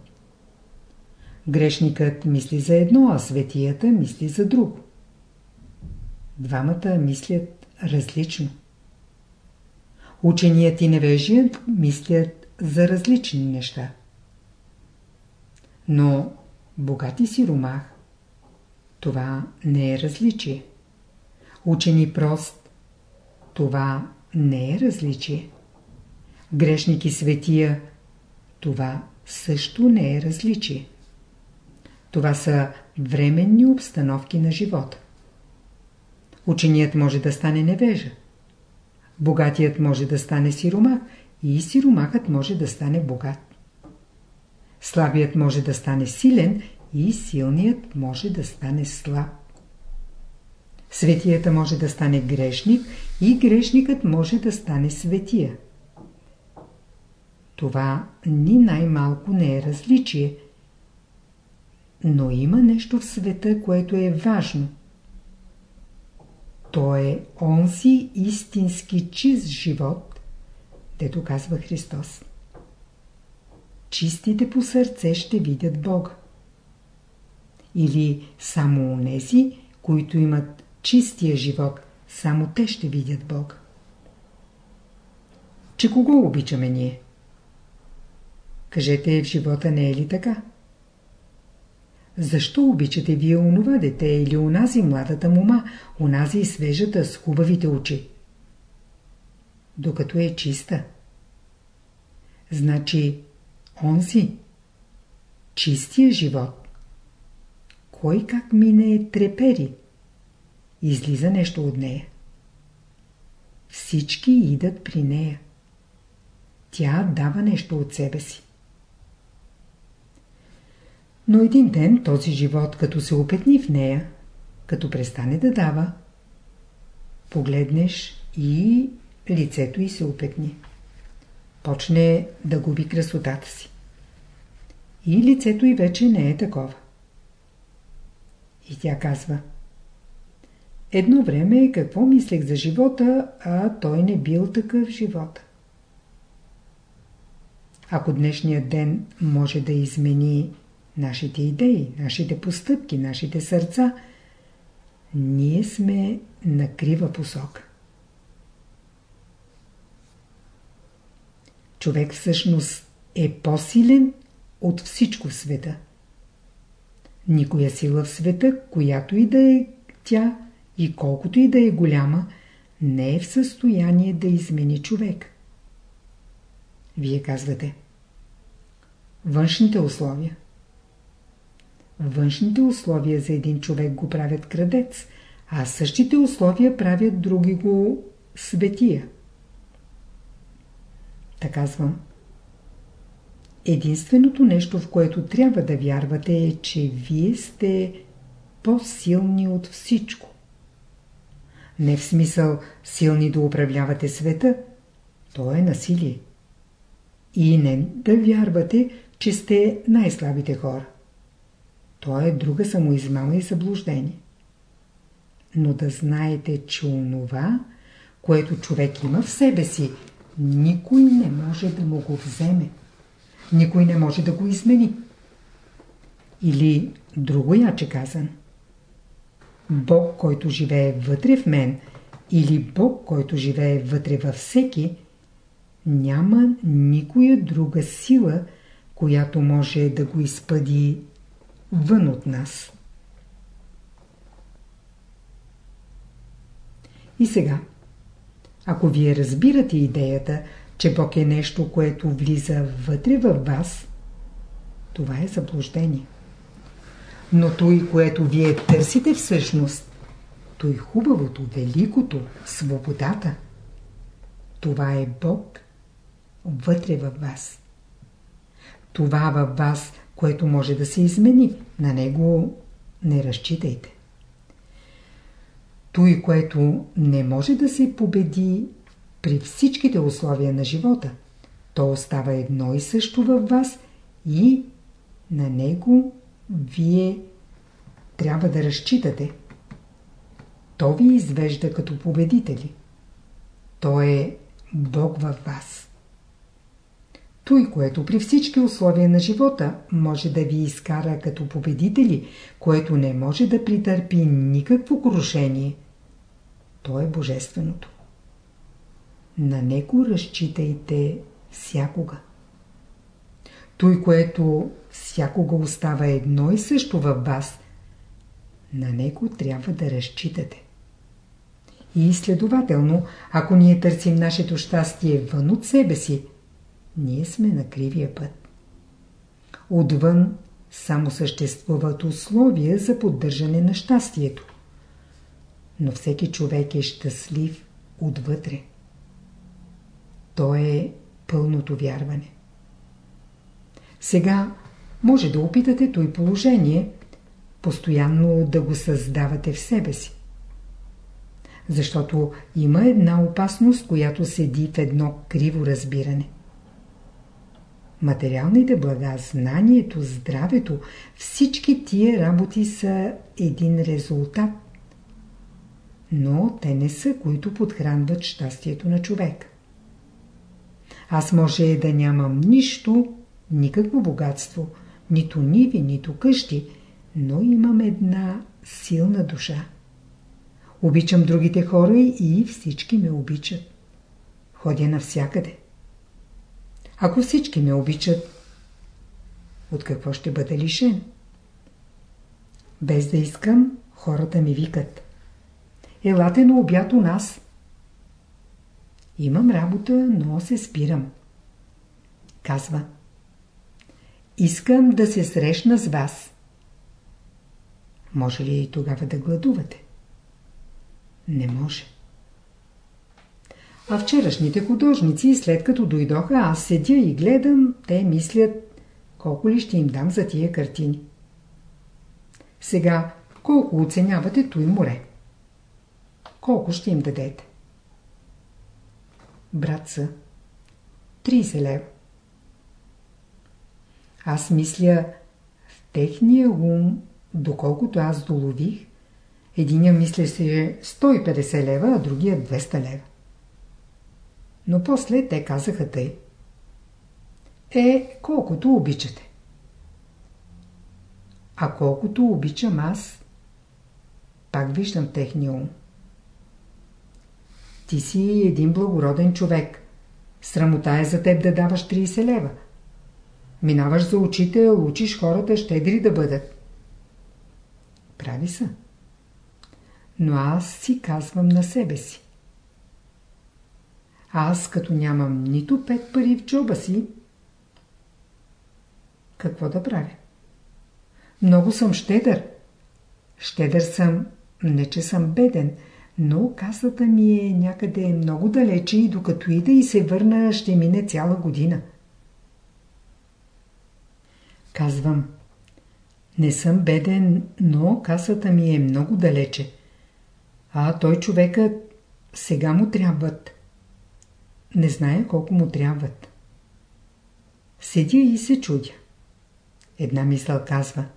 Грешникът мисли за едно, а светията мисли за друго. Двамата мислят различно. Ученият и невежият мислят за различни неща. Но богати си ромах, това не е различие. Учени прост, това не е различие. Грешник и светия, това също не е различие. Това са временни обстановки на живота. Ученият може да стане невежа. Богатият може да стане сиромах и сиромахът може да стане богат. Слабият може да стане силен и силният може да стане слаб. Светията може да стане грешник и грешникът може да стане светия. Това ни най-малко не е различие. Но има нещо в света, което е важно. То е онзи истински чист живот, дето казва Христос. Чистите по сърце ще видят Бога. Или само онези, които имат чистия живот, само те ще видят Бога. Че кого обичаме ние? Кажете, в живота не е ли така? Защо обичате вие онова дете или онази младата мума, онази и свежата с хубавите очи? Докато е чиста. Значи, онзи, чистия живот. Кой как мине трепери? Излиза нещо от нея. Всички идат при нея. тя дава нещо от себе си. Но един ден този живот, като се опетни в нея, като престане да дава, погледнеш и лицето й се опетни. Почне да губи красотата си. И лицето й вече не е такова. И тя казва Едно време какво мислех за живота, а той не бил такъв живота. Ако днешният ден може да измени нашите идеи, нашите постъпки, нашите сърца, ние сме на крива посока. Човек всъщност е по-силен от всичко в света. Никоя сила в света, която и да е тя и колкото и да е голяма, не е в състояние да измени човек. Вие казвате Външните условия Външните условия за един човек го правят крадец, а същите условия правят други го светия. Така казвам. Единственото нещо, в което трябва да вярвате е, че вие сте по-силни от всичко. Не в смисъл силни да управлявате света, то е насилие. И не да вярвате, че сте най-слабите хора. То е друга самоизмама и заблуждение. Но да знаете, че онова, което човек има в себе си, никой не може да му го вземе. Никой не може да го измени. Или друго яче казан. Бог, който живее вътре в мен, или Бог, който живее вътре във всеки, няма никоя друга сила, която може да го изпъди вън от нас. И сега, ако вие разбирате идеята, че Бог е нещо, което влиза вътре във вас, това е заблуждение. Но той, което вие търсите всъщност, той хубавото, великото, свободата, това е Бог вътре във вас. Това във вас, което може да се измени, на него не разчитайте. Той, което не може да се победи при всичките условия на живота, то остава едно и също във вас и на него вие трябва да разчитате. То ви извежда като победители. То е Бог във вас. Той, което при всички условия на живота може да ви изкара като победители, което не може да притърпи никакво крушение, то е Божественото. На него разчитайте всякога. Той, което всякога остава едно и също във вас, на него трябва да разчитате. И следователно, ако ние търсим нашето щастие вън от себе си, ние сме на кривия път. Отвън само съществуват условия за поддържане на щастието. Но всеки човек е щастлив отвътре. То е пълното вярване. Сега може да опитате той положение, постоянно да го създавате в себе си. Защото има една опасност, която седи в едно криво разбиране. Материалните блага, знанието, здравето, всички тия работи са един резултат. Но те не са, които подхранват щастието на човек. Аз може да нямам нищо, никакво богатство, нито ниви, нито къщи, но имам една силна душа. Обичам другите хора и всички ме обичат. Ходя навсякъде. Ако всички ме обичат, от какво ще бъда лишен? Без да искам, хората ми викат. Елате на обяд у нас. Имам работа, но се спирам. Казва. Искам да се срещна с вас. Може ли тогава да гладувате? Не може. А вчерашните художници, след като дойдоха, аз седя и гледам, те мислят колко ли ще им дам за тия картини. Сега, колко оценявате той море? Колко ще им дадете? Братца, 30 лева. Аз мисля, в техния ум, доколкото аз долових, единия мисля се 150 лева, а другия 200 лева. Но после те казаха тъй. Е, колкото обичате. А колкото обичам аз, пак виждам техния ум. Ти си един благороден човек. Срамота е за теб да даваш 30 лева. Минаваш за учител, учиш хората щедри да бъдат. Прави са. Но аз си казвам на себе си. Аз като нямам нито пет пари в джоба си, какво да правя? Много съм щедър. Щедър съм, не че съм беден, но касата ми е някъде много далече и докато ида и се върна, ще мине цяла година. Казвам, не съм беден, но касата ми е много далече. А той човекът сега му трябват. Не знае колко му трябват. Седя и се чудя. Една мисъл казва –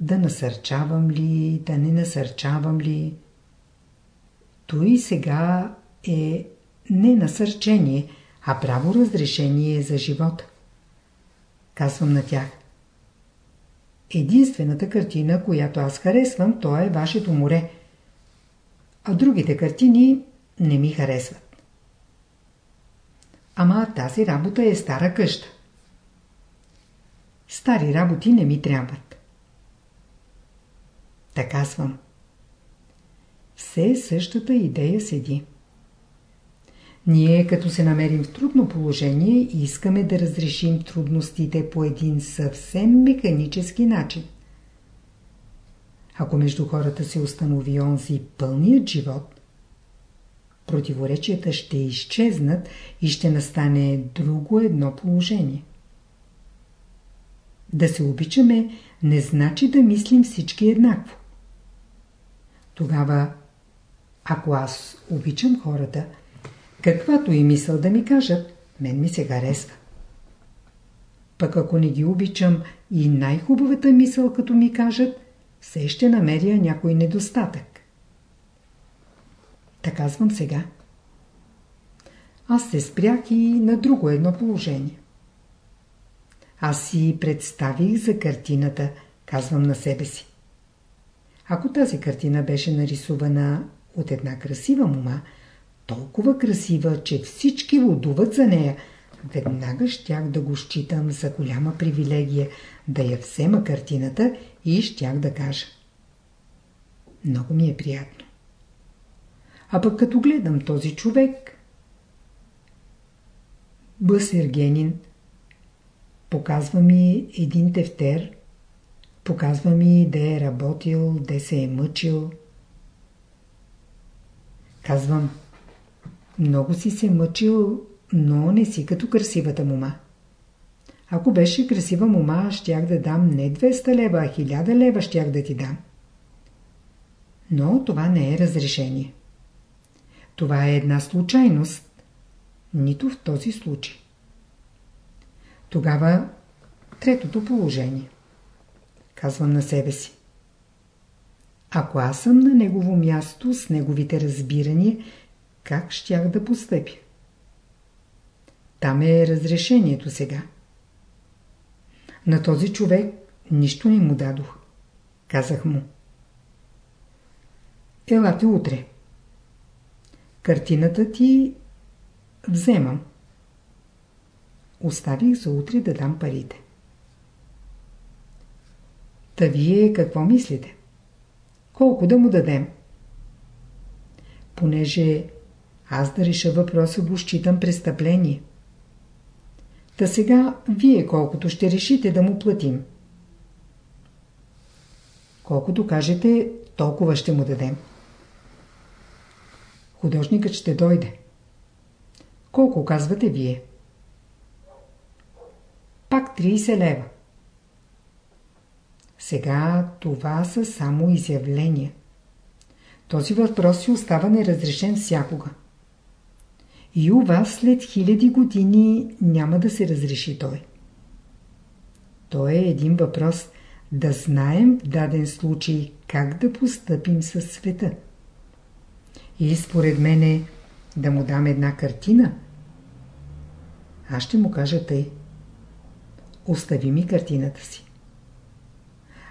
да насърчавам ли, да не насърчавам ли. Той сега е не насърчение, а право разрешение за живота. Казвам на тях. Единствената картина, която аз харесвам, то е вашето море. А другите картини не ми харесват. Ама тази работа е стара къща. Стари работи не ми трябват. Така казвам. Все същата идея седи. Ние, като се намерим в трудно положение, искаме да разрешим трудностите по един съвсем механически начин. Ако между хората се установи онзи пълният живот, противоречията ще изчезнат и ще настане друго едно положение. Да се обичаме не значи да мислим всички еднакво. Тогава, ако аз обичам хората, каквато и мисъл да ми кажат, мен ми се харесва. Пък ако не ги обичам и най-хубавата мисъл като ми кажат, все ще намеря някой недостатък. Така казвам сега. Аз се спрях и на друго едно положение. Аз си представих за картината, казвам на себе си. Ако тази картина беше нарисувана от една красива мума, толкова красива, че всички лудуват за нея, веднага щях да го считам за голяма привилегия да я взема картината и щях да кажа. Много ми е приятно. А пък като гледам този човек, Бъс Ергенин, показва ми един тефтер, Показва ми де е работил, де се е мъчил. Казвам, много си се мъчил, но не си като красивата мума. Ако беше красива мума, щях да дам не 200 лева, а 1000 лева щях да ти дам. Но това не е разрешение. Това е една случайност, нито в този случай. Тогава третото положение. Казвам на себе си. Ако аз съм на негово място с неговите разбирания, как щях да постъпя? Там е разрешението сега. На този човек нищо не му дадох. Казах му. Елате утре. Картината ти вземам. Оставих за утре да дам парите. Та вие какво мислите? Колко да му дадем? Понеже аз да реша въпроса го считам престъпление. Та сега вие колкото ще решите да му платим. Колкото кажете, толкова ще му дадем. Художникът ще дойде. Колко казвате вие? Пак 30 лева. Сега това са само изявления. Този въпрос си остава неразрешен всякога. И у вас след хиляди години няма да се разреши той. То е един въпрос да знаем в даден случай как да постъпим със света. И според мене да му дам една картина. Аз ще му кажа тъй. Остави ми картината си.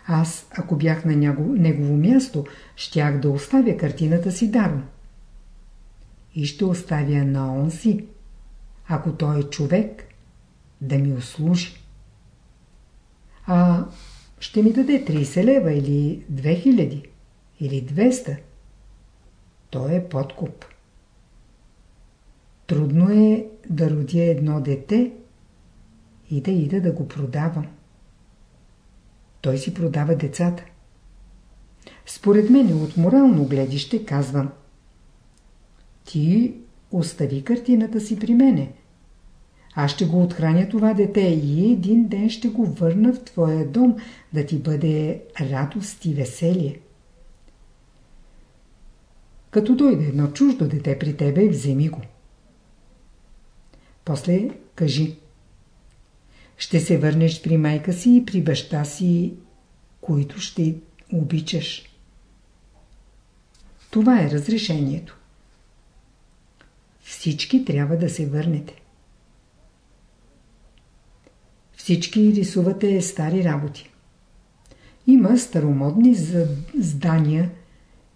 Аз, ако бях на негово място, щях да оставя картината си дарно. И ще оставя на онзи, ако той е човек, да ми услужи. А ще ми даде 30 лева или 2000 или 200. То е подкуп. Трудно е да родя едно дете и да ида да го продавам. Той си продава децата. Според мен от морално гледище казвам Ти остави картината си при мене. Аз ще го отхраня това дете и един ден ще го върна в твоя дом да ти бъде радост и веселие. Като дойде едно чуждо дете при тебе, вземи го. После кажи ще се върнеш при майка си и при баща си, които ще обичаш. Това е разрешението. Всички трябва да се върнете. Всички рисувате стари работи. Има старомодни здания,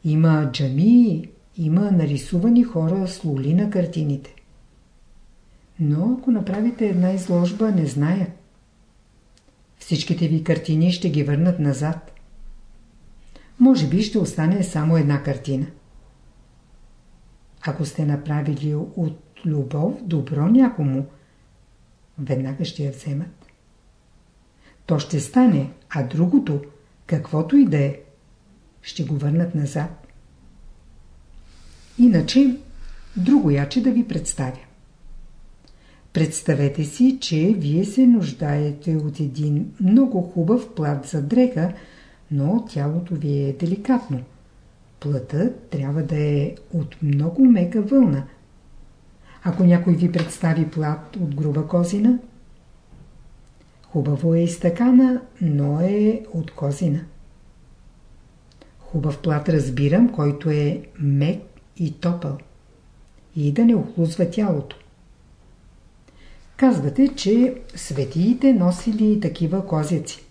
има джамии, има нарисувани хора с лули на картините. Но ако направите една изложба, не зная. Всичките ви картини ще ги върнат назад. Може би ще остане само една картина. Ако сте направили от любов добро някому, веднага ще я вземат. То ще стане, а другото, каквото и да е, ще го върнат назад. Иначе, друго яче да ви представя. Представете си, че вие се нуждаете от един много хубав плат за дреха, но тялото ви е деликатно. Плътът трябва да е от много мека вълна. Ако някой ви представи плат от груба козина, хубаво е и стакана, но е от козина. Хубав плат разбирам, който е мек и топъл и да не охлузва тялото. Казвате, че светиите носили такива козеци.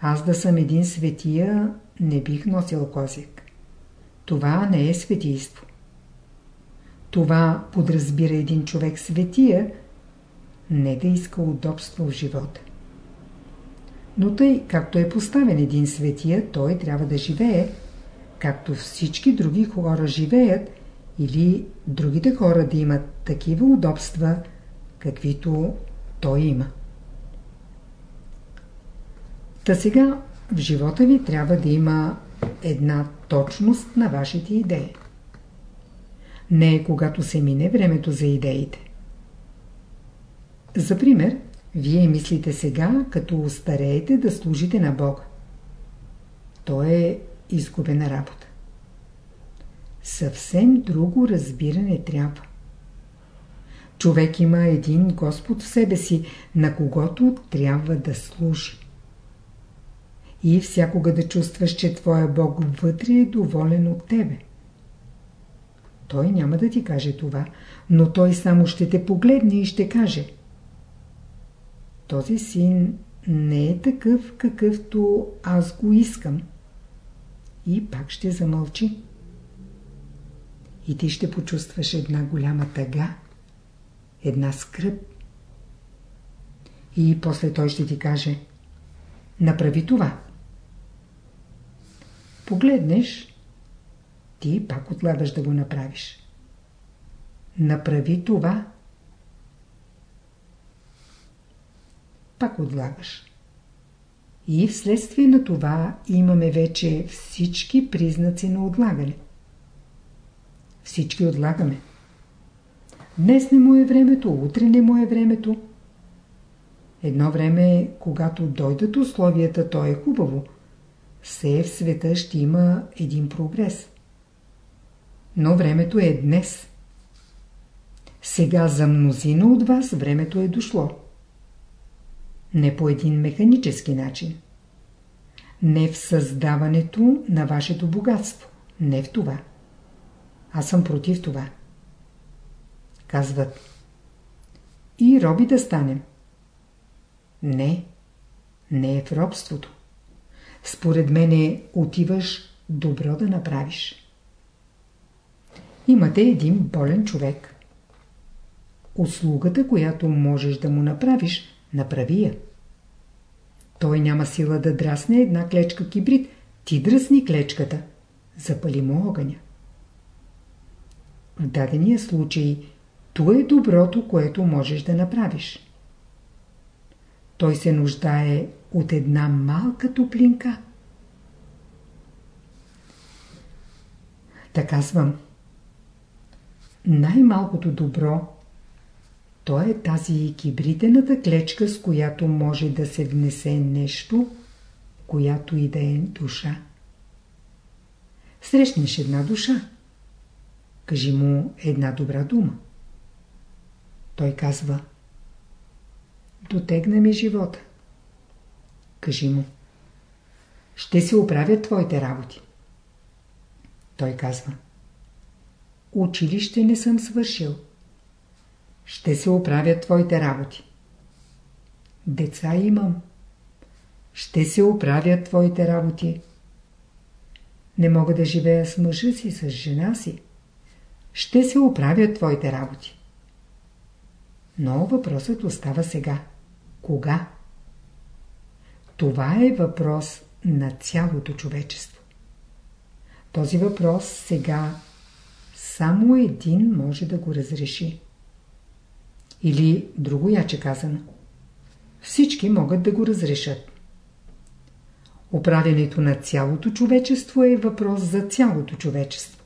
Аз да съм един светия, не бих носил козек. Това не е светийство. Това подразбира един човек светия, не да иска удобство в живота. Но тъй, както е поставен един светия, той трябва да живее, както всички други хора живеят или другите хора да имат такива удобства, каквито той има. Та сега в живота ви трябва да има една точност на вашите идеи. Не е когато се мине времето за идеите. За пример, вие мислите сега, като устареете да служите на Бога. То е изгубена работа. Съвсем друго разбиране трябва. Човек има един Господ в себе си, на когото трябва да служи. И всякога да чувстваш, че твоя Бог вътре е доволен от тебе. Той няма да ти каже това, но той само ще те погледне и ще каже Този син не е такъв, какъвто аз го искам. И пак ще замълчи и ти ще почувстваш една голяма тъга, една скръп. И после той ще ти каже направи това. Погледнеш, ти пак отлагаш да го направиш. Направи това. Пак отлагаш. И вследствие на това имаме вече всички признаци на отлагане. Всички отлагаме. Днес не му е времето, утре не му е времето. Едно време, когато дойдат условията, то е хубаво. Все в света ще има един прогрес. Но времето е днес. Сега за мнозина от вас времето е дошло. Не по един механически начин. Не в създаването на вашето богатство. Не в това. Аз съм против това. Казват. И роби да станем. Не. Не е в робството. Според мене отиваш добро да направиш. Имате един болен човек. Услугата, която можеш да му направиш, направи я. Той няма сила да драсне една клечка кибрид. Ти дръсни клечката. Запали му огъня. В дадения случай, то е доброто, което можеш да направиш. Той се нуждае от една малка топлинка. Така казвам. Най-малкото добро то е тази кибритената клечка, с която може да се внесе нещо, която и да е душа. Срещнеш една душа. Кажи му една добра дума. Той казва Дотегна ми живота. Кажи му Ще се оправят твоите работи. Той казва Училище не съм свършил ще се оправят твоите работи. Деца имам. Ще се оправят твоите работи. Не мога да живея с мъжа си, с жена си. Ще се оправят твоите работи. Но въпросът остава сега. Кога? Това е въпрос на цялото човечество. Този въпрос сега само един може да го разреши. Или друго яче казано. Всички могат да го разрешат. Оправянето на цялото човечество е въпрос за цялото човечество.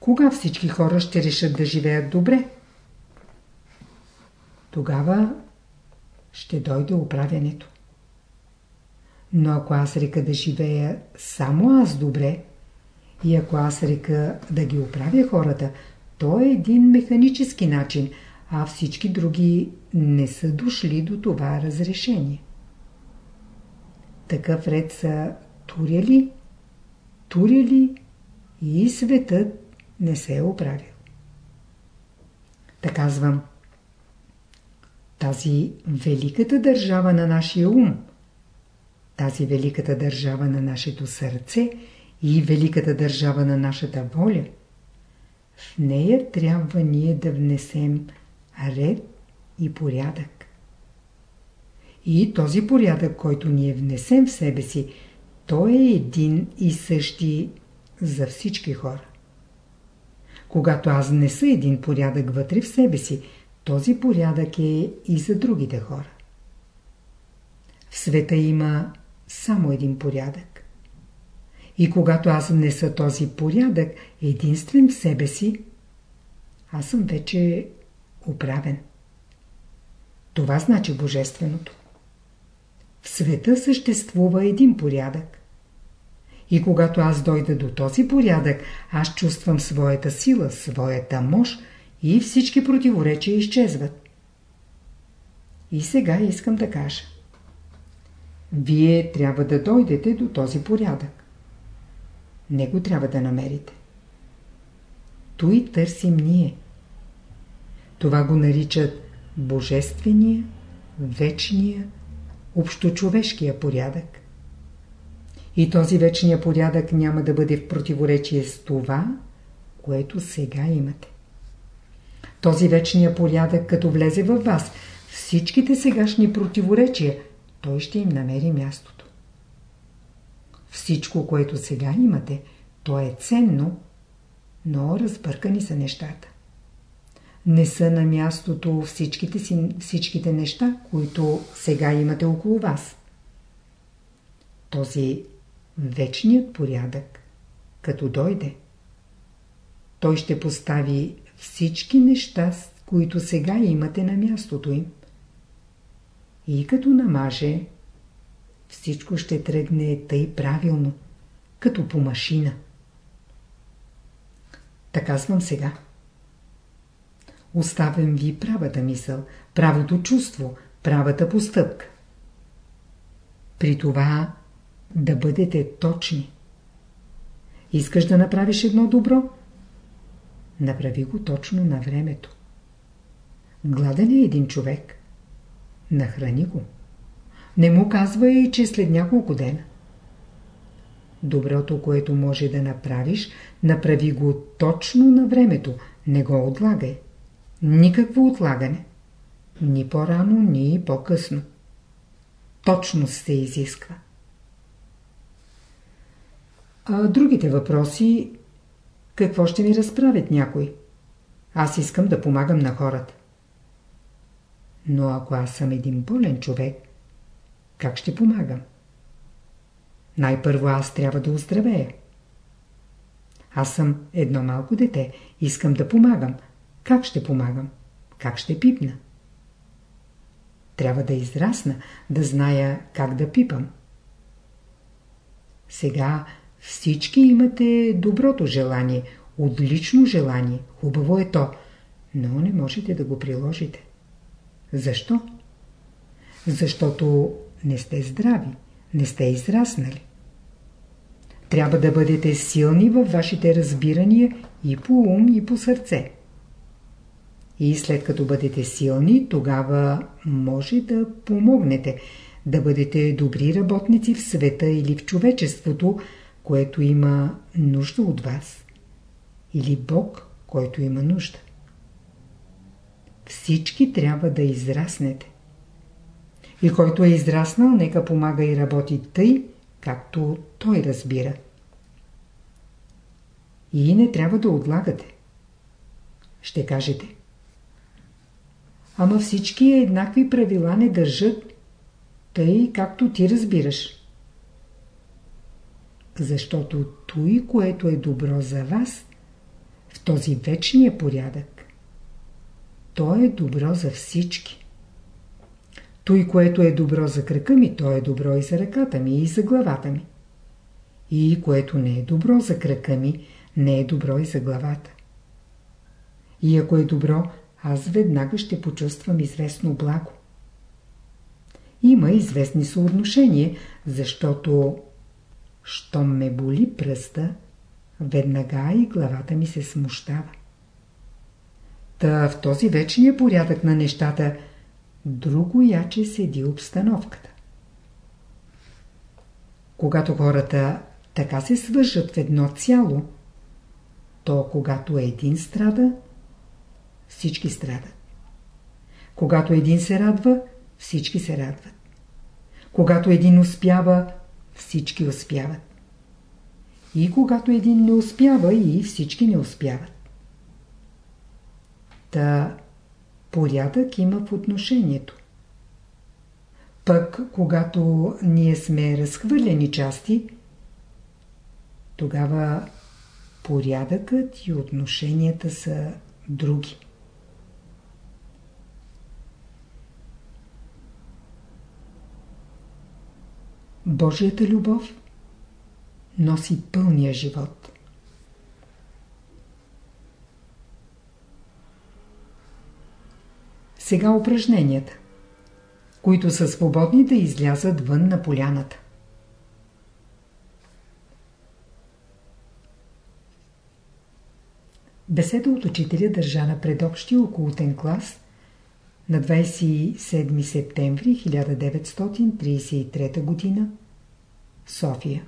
Кога всички хора ще решат да живеят добре? Тогава ще дойде оправянето. Но ако аз река да живея само аз добре, и ако аз река да ги оправя хората, то е един механически начин – а всички други не са дошли до това разрешение. Такъв ред са туряли, туряли и светът не се е оправил. Така казвам. Тази великата държава на нашия ум, тази великата държава на нашето сърце и великата държава на нашата воля, в нея трябва ние да внесем ред и порядък. И този порядък, който ние внесем в себе си, той е един и същи за всички хора. Когато аз внеса един порядък вътре в себе си, този порядък е и за другите хора. В света има само един порядък. И когато аз внеса този порядък единствен в себе си, аз съм вече оправен. Това значи Божественото. В света съществува един порядък. И когато аз дойда до този порядък, аз чувствам своята сила, своята мощ и всички противоречия изчезват. И сега искам да кажа. Вие трябва да дойдете до този порядък. Него трябва да намерите. Той търсим ние. Това го наричат Божествения, Вечния, Общочовешкия порядък. И този вечния порядък няма да бъде в противоречие с това, което сега имате. Този вечния порядък, като влезе във вас, всичките сегашни противоречия, той ще им намери мястото. Всичко, което сега имате, то е ценно, но разбъркани са нещата не са на мястото всичките, си, всичките неща, които сега имате около вас. Този вечният порядък, като дойде, той ще постави всички неща, които сега имате на мястото им. И като намаже, всичко ще тръгне тъй правилно, като по машина. Така казвам сега. Оставям ви правата мисъл, правото чувство, правата постъпка. При това да бъдете точни. Искаш да направиш едно добро? Направи го точно на времето. Гладен е един човек. Нахрани го. Не му казва и, че след няколко дена. Доброто, което може да направиш, направи го точно на времето. Не го отлагай. Никакво отлагане. Ни по-рано, ни по-късно. Точност се изисква. А другите въпроси, какво ще ми разправят някой? Аз искам да помагам на хората. Но ако аз съм един болен човек, как ще помагам? Най-първо аз трябва да оздравея. Аз съм едно малко дете, искам да помагам. Как ще помагам? Как ще пипна? Трябва да израсна, да зная как да пипам. Сега всички имате доброто желание, отлично желание, хубаво е то, но не можете да го приложите. Защо? Защото не сте здрави, не сте израснали. Трябва да бъдете силни във вашите разбирания и по ум, и по сърце. И след като бъдете силни, тогава може да помогнете, да бъдете добри работници в света или в човечеството, което има нужда от вас. Или Бог, който има нужда. Всички трябва да израснете. И който е израснал, нека помага и работи тъй, както той разбира. И не трябва да отлагате. Ще кажете. Ама всички еднакви правила не държат, тъй както ти разбираш. Защото той, което е добро за вас, в този вечния порядък, то е добро за всички. Той, което е добро за крака ми, то е добро и за ръката ми, и за главата ми. И което не е добро за крака ми, не е добро и за главата. И ако е добро, аз веднага ще почувствам известно благо. Има известни съотношения, защото щом ме боли пръста, веднага и главата ми се смущава. Та в този вечния порядък на нещата друго яче седи обстановката. Когато хората така се свържат в едно цяло, то когато един страда, всички страдат. Когато един се радва, всички се радват. Когато един успява, всички успяват. И когато един не успява, и всички не успяват. Та порядък има в отношението. Пък, когато ние сме разхвърлени части, тогава порядъкът и отношенията са други. Божията любов носи пълния живот. Сега упражненията, които са свободни да излязат вън на поляната. Беседа от учителя държа на предобщия околотен клас на 27 септември 1933 г. София